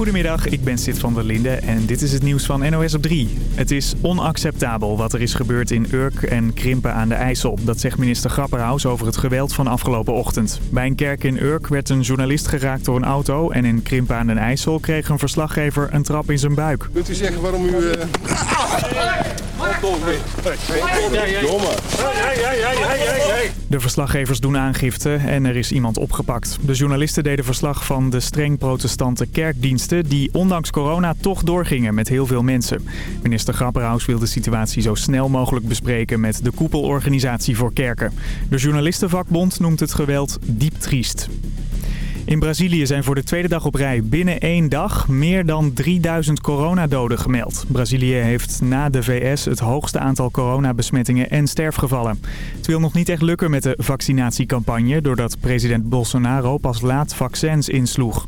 Goedemiddag, ik ben Sid van der Linde en dit is het nieuws van NOS op 3. Het is onacceptabel wat er is gebeurd in Urk en Krimpen aan de IJssel. Dat zegt minister Grapperhaus over het geweld van afgelopen ochtend. Bij een kerk in Urk werd een journalist geraakt door een auto... en in Krimpen aan de IJssel kreeg een verslaggever een trap in zijn buik. Kunt u zeggen waarom u... Uh... De verslaggevers doen aangifte en er is iemand opgepakt. De journalisten deden verslag van de streng protestante kerkdiensten... die ondanks corona toch doorgingen met heel veel mensen. Minister Grapperhaus wil de situatie zo snel mogelijk bespreken... met de koepelorganisatie voor kerken. De journalistenvakbond noemt het geweld diep triest. In Brazilië zijn voor de tweede dag op rij binnen één dag meer dan 3000 coronadoden gemeld. Brazilië heeft na de VS het hoogste aantal coronabesmettingen en sterfgevallen. Het wil nog niet echt lukken met de vaccinatiecampagne... doordat president Bolsonaro pas laat vaccins insloeg.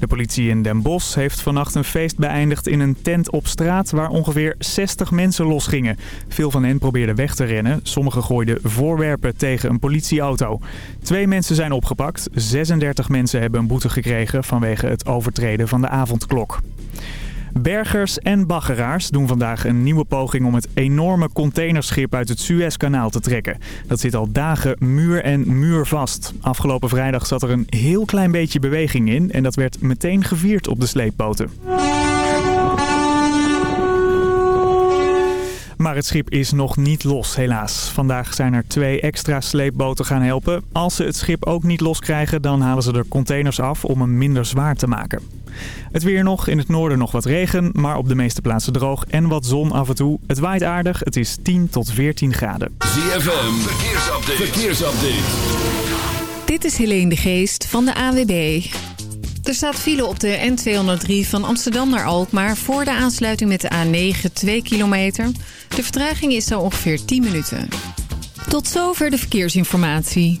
De politie in Den Bosch heeft vannacht een feest beëindigd in een tent op straat waar ongeveer 60 mensen losgingen. Veel van hen probeerden weg te rennen. Sommigen gooiden voorwerpen tegen een politieauto. Twee mensen zijn opgepakt. 36 mensen hebben een boete gekregen vanwege het overtreden van de avondklok. Bergers en baggeraars doen vandaag een nieuwe poging om het enorme containerschip uit het Suezkanaal te trekken. Dat zit al dagen muur en muur vast. Afgelopen vrijdag zat er een heel klein beetje beweging in en dat werd meteen gevierd op de sleepboten. Maar het schip is nog niet los, helaas. Vandaag zijn er twee extra sleepboten gaan helpen. Als ze het schip ook niet loskrijgen, dan halen ze er containers af om hem minder zwaar te maken. Het weer nog, in het noorden nog wat regen, maar op de meeste plaatsen droog en wat zon af en toe. Het waait aardig, het is 10 tot 14 graden. ZFM, verkeersupdate. verkeersupdate. Dit is Helene de Geest van de AWB. Er staat file op de N203 van Amsterdam naar Alkmaar... voor de aansluiting met de A9 2 kilometer. De vertraging is zo ongeveer 10 minuten. Tot zover de verkeersinformatie.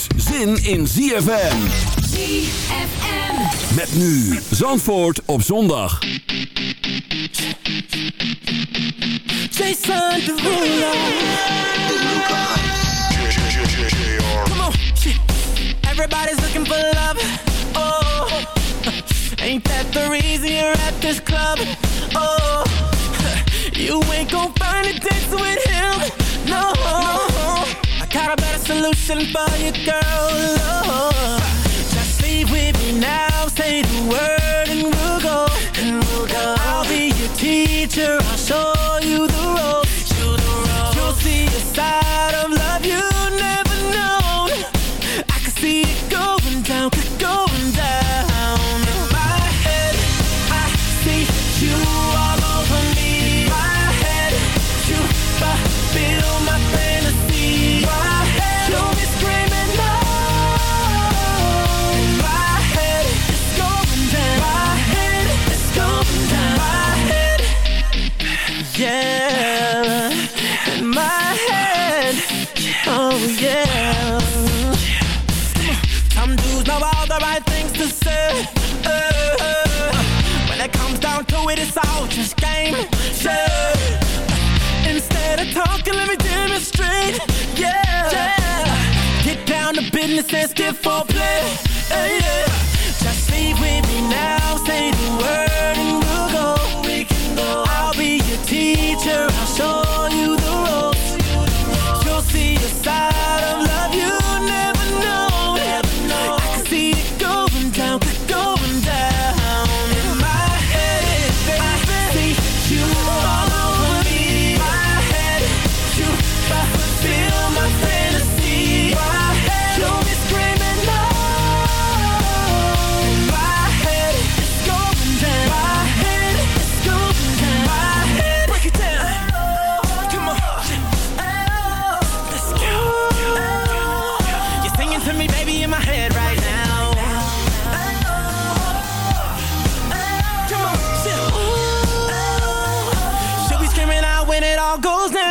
zin in ZFM. ZFM. Met nu Zandvoort op zondag. Jason Derulo. Come on. Everybody's looking for love. Oh, ain't that the reason you're at this club? Oh, you ain't gon' find a dance with him. No, got a better solution for you, girl. Oh, just leave with me now. Say the word skip for play. Hey, yeah. All goes down.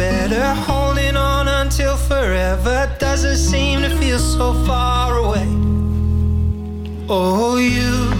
better. Holding on until forever doesn't seem to feel so far away. Oh, you,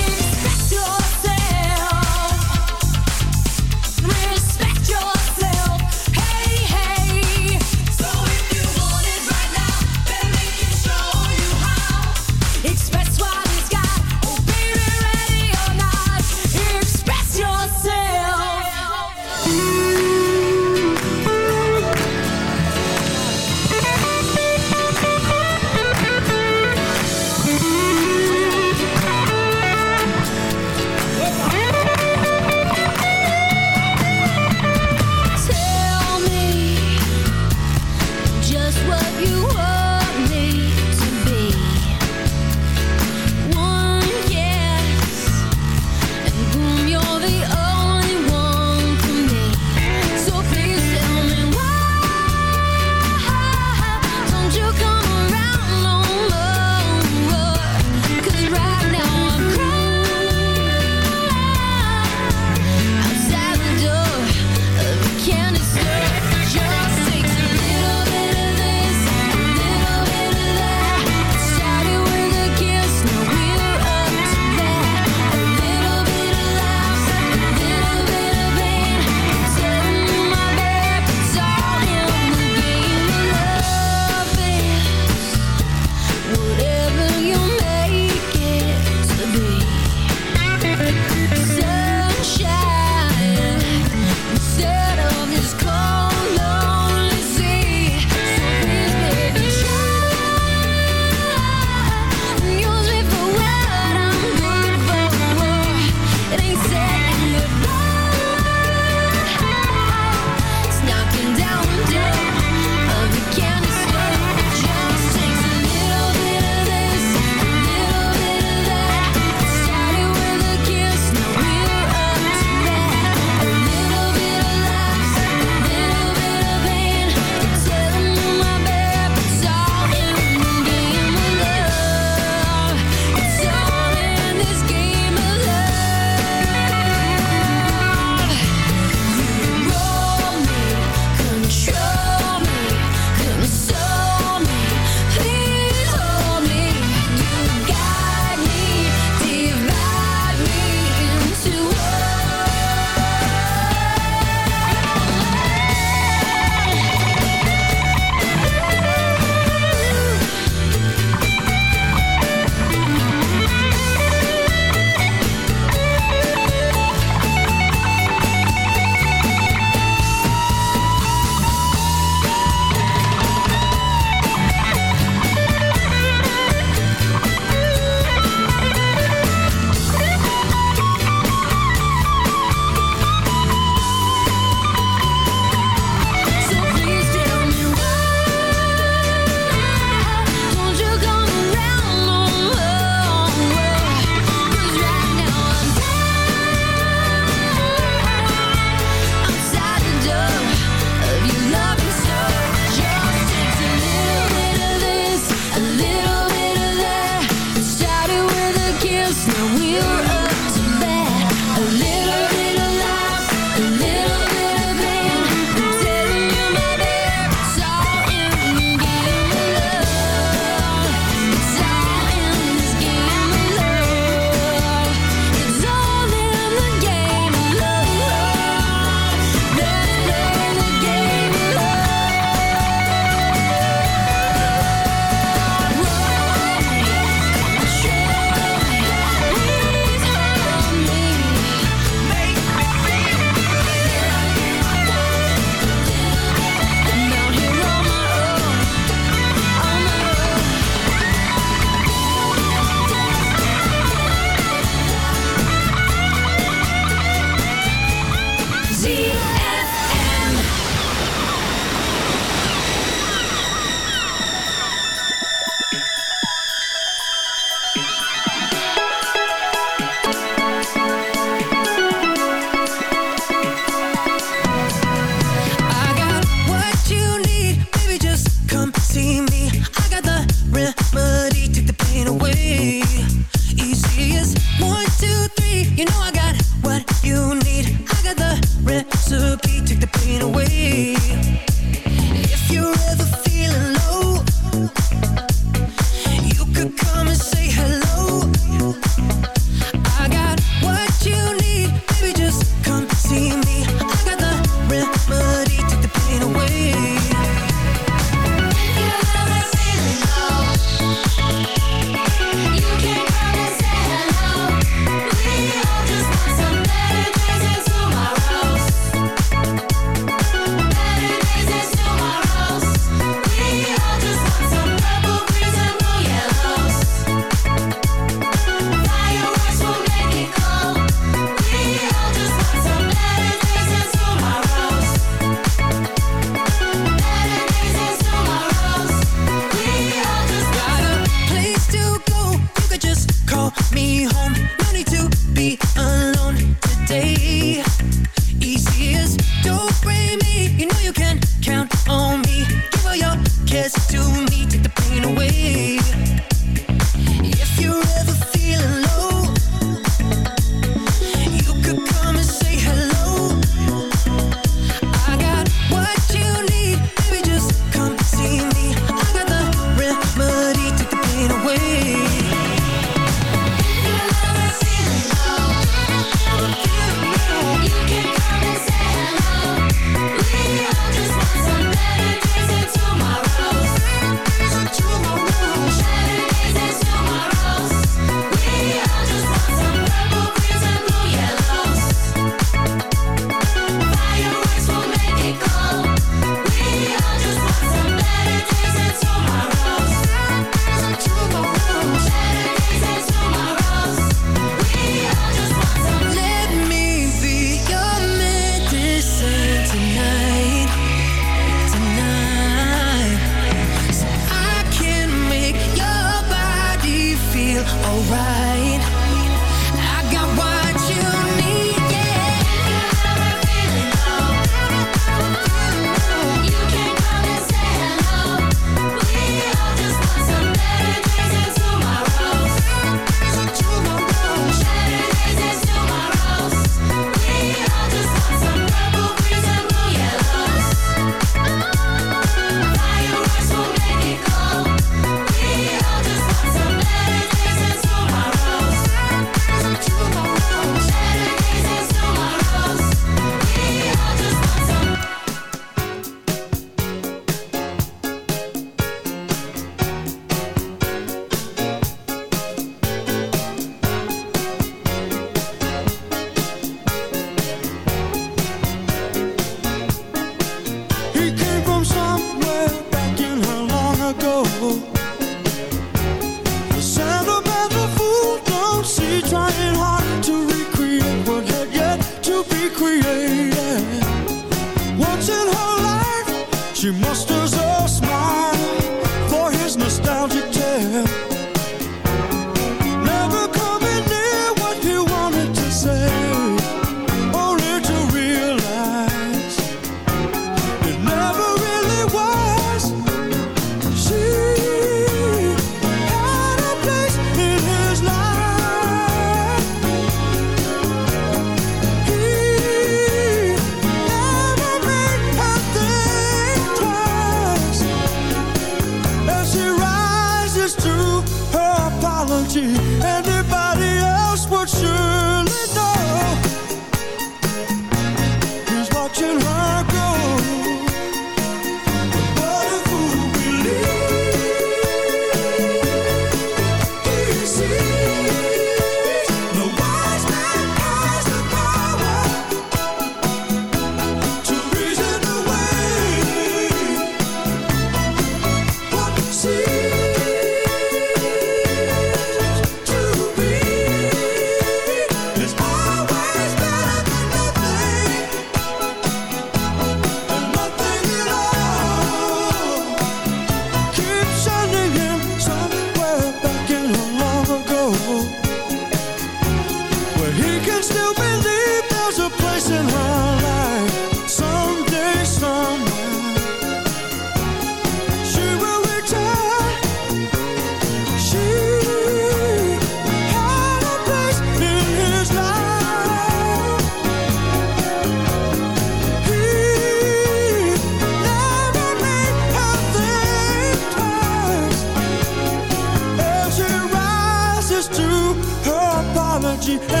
你看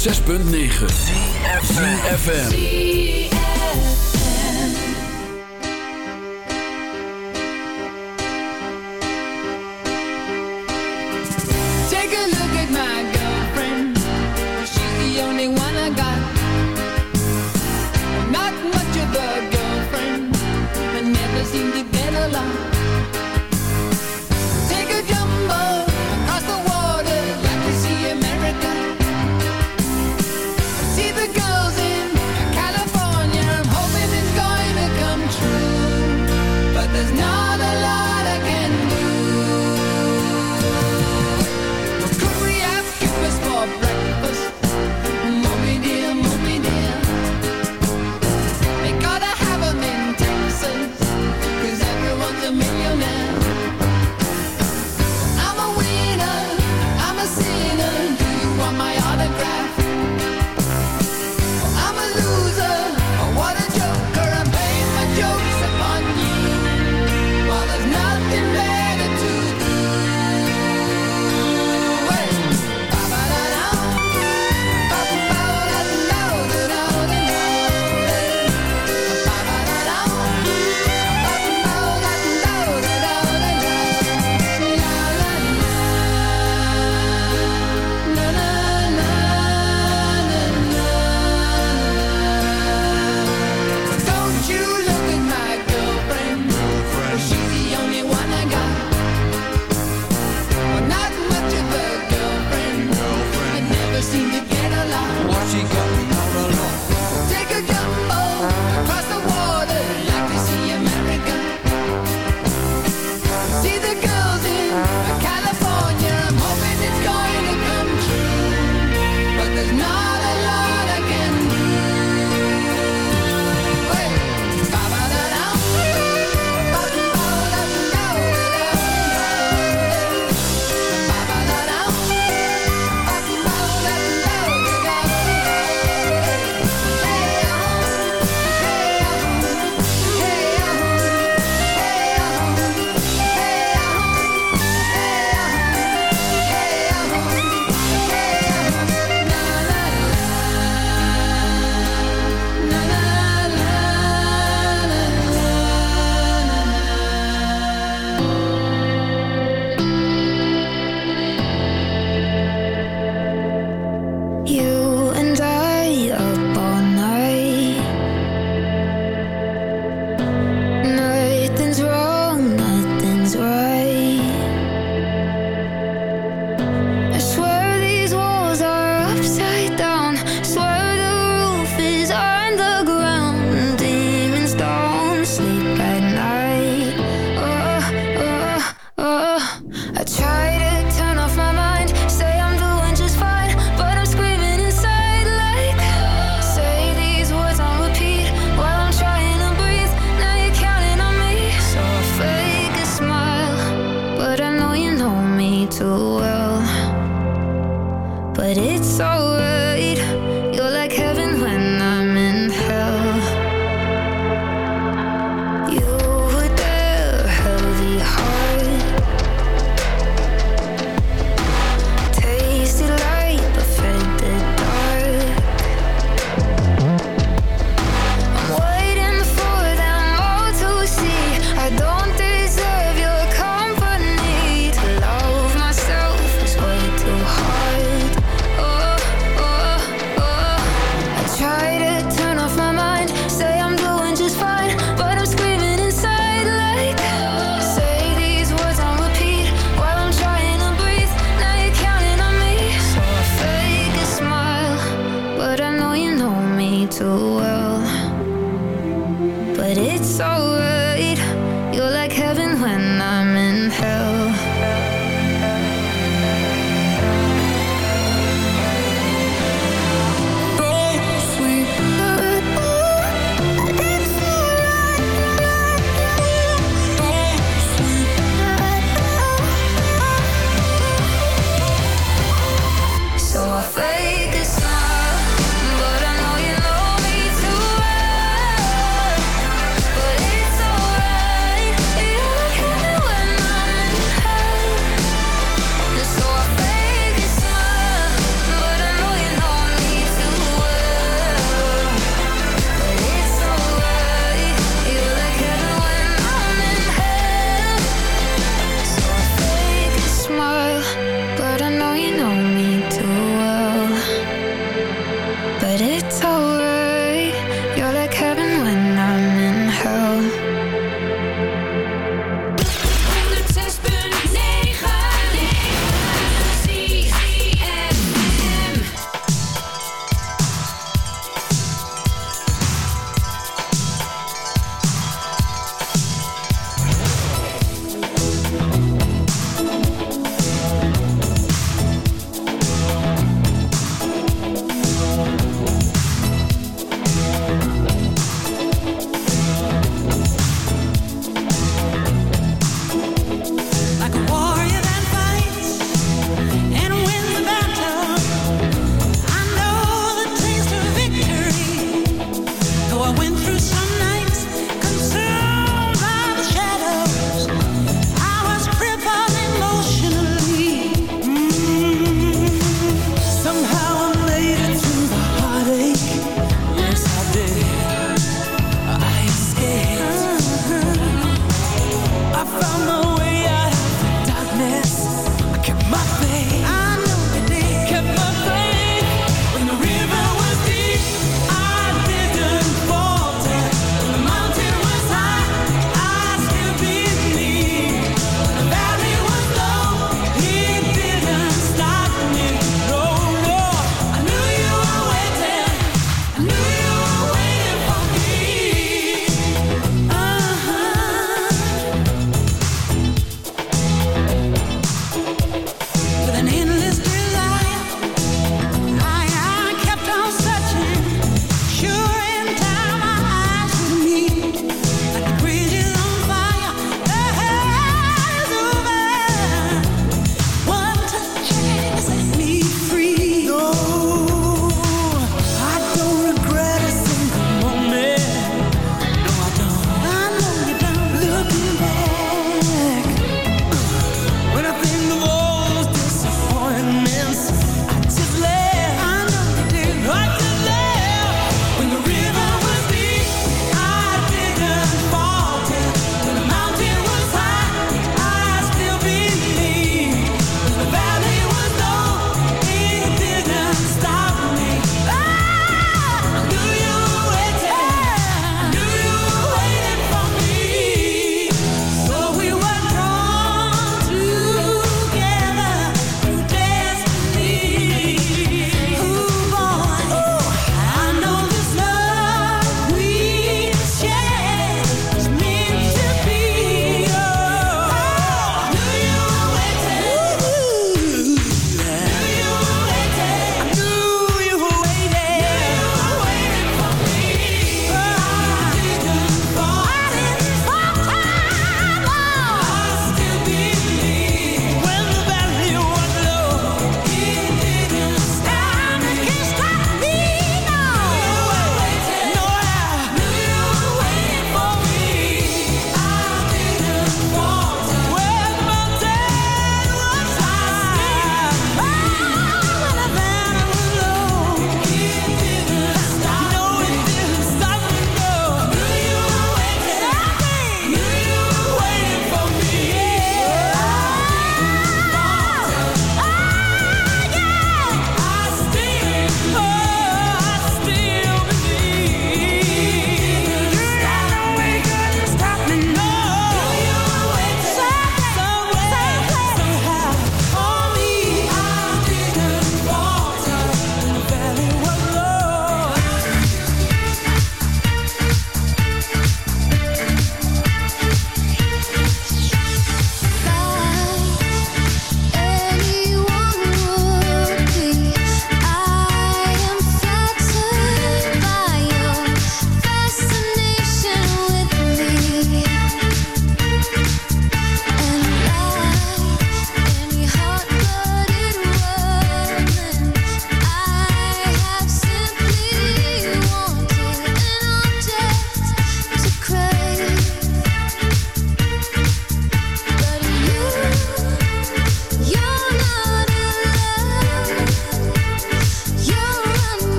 106.9 ZFM.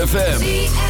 ZFM.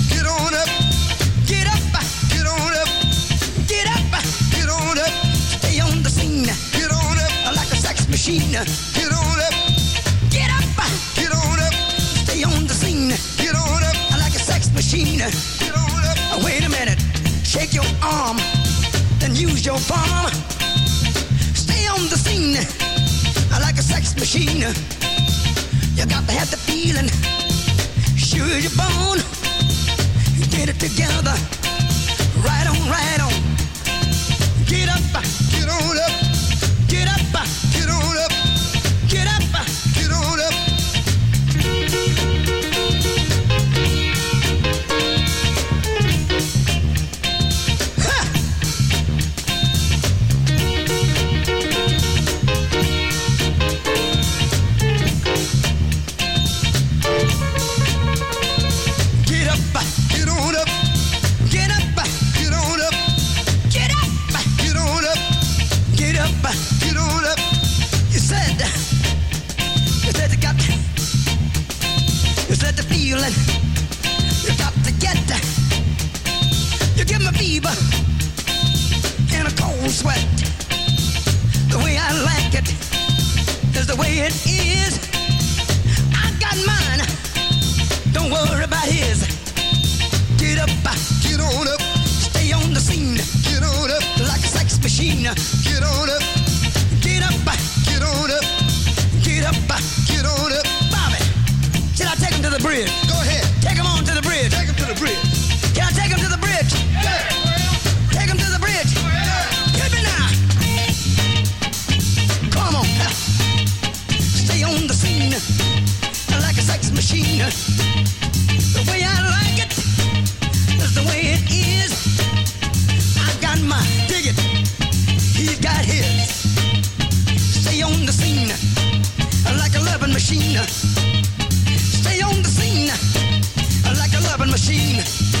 sex machine. You got to have the feeling, sure as you're born. Get it together, right on, right on. Get up, get on up. machine Yeah.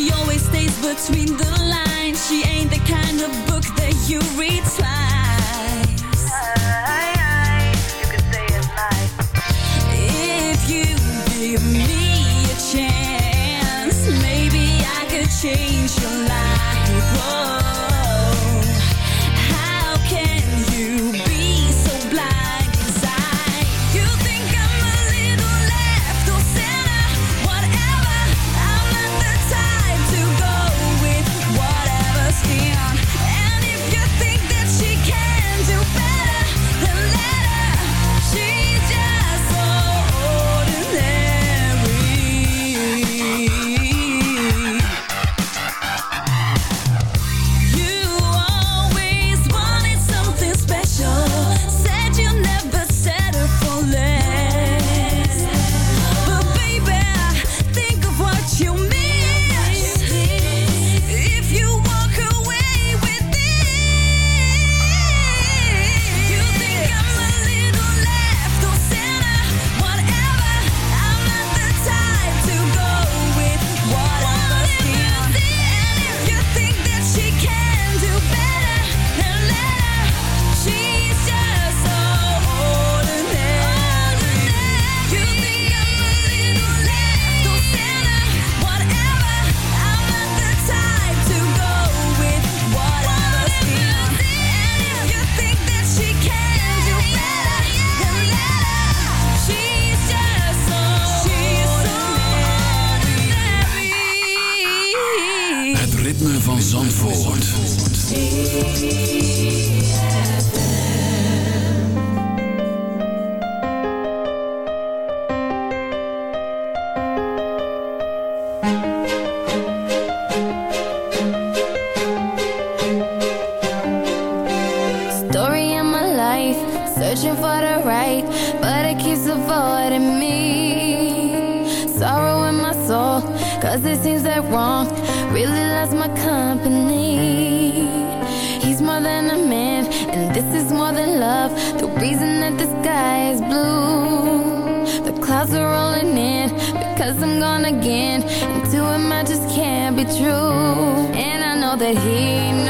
She always stays between the lines. She ain't the kind of book that you read twice. Aye, aye. You could say it like. If you give me a chance, maybe I could change your life. Whoa. true, and I know that he knows.